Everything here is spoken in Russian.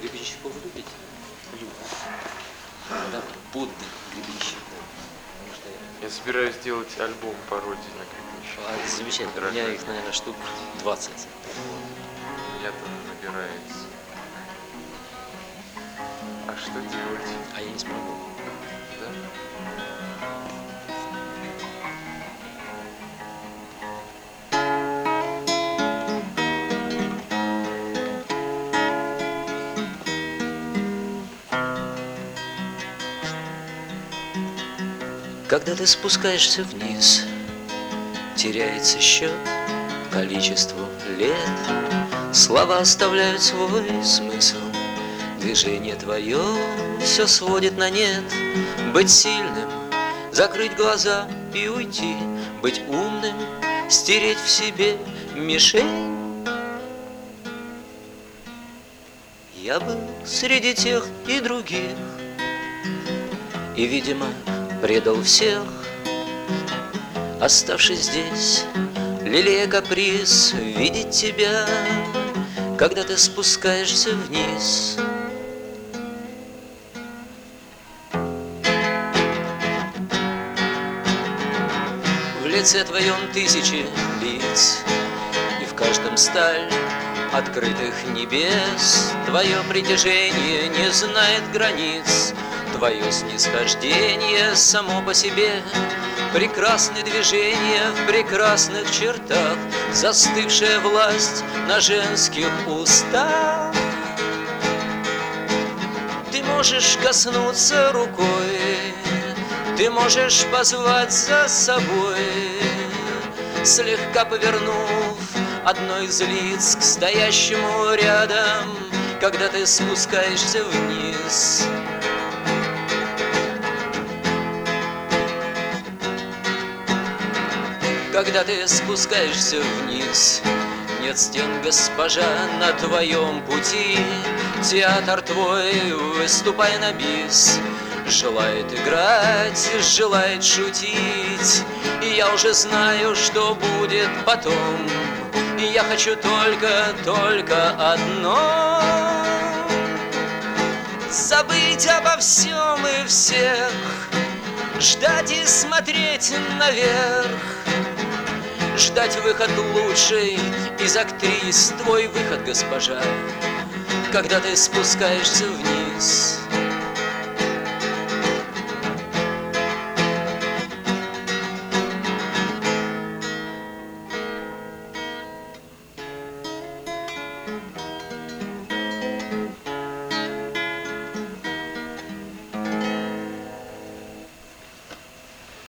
Гребенщиков любите? Люблю. Да, Будды Гребенщиков. Я- Я собираюсь сделать альбом пародий на Гребенщика. А, замечательно. У меня их, наверное, штук 20. У меня тоже набирается. А что делать? А я не смогу. Да? Когда ты спускаешься вниз, теряется счет количеству лет. Слова оставляют свой смысл, движение твое все сводит на нет. Быть сильным, закрыть глаза и уйти, быть умным, стереть в себе мишень. Я был среди тех и других, и, видимо, предал всех, Оставшись здесь, лелея каприз Видеть тебя, когда ты спускаешься вниз. В лице твоем тысячи лиц, И в каждом сталь открытых небес Твое притяжение не знает границ Твое снисхождение само по себе. Прекрасны движения в прекрасных чертах Застывшая власть на женских устах. Ты можешь коснуться рукой Ты можешь позвать за собой. Слегка повернув одно из лиц К стоящему рядом Когда ты спускаешься вниз Когда ты спускаешься вниз. Нет стен, госпожа, на твоем пути. Театр твой, выступай на бис. Желает играть, желает шутить. И я уже знаю, что будет потом. И я хочу только, только одно. Забыть обо всем и всех. Ждать и смотреть наверх Ждать выход лучший из актрис. Твой выход, госпожа. Когда ты спускаешься вниз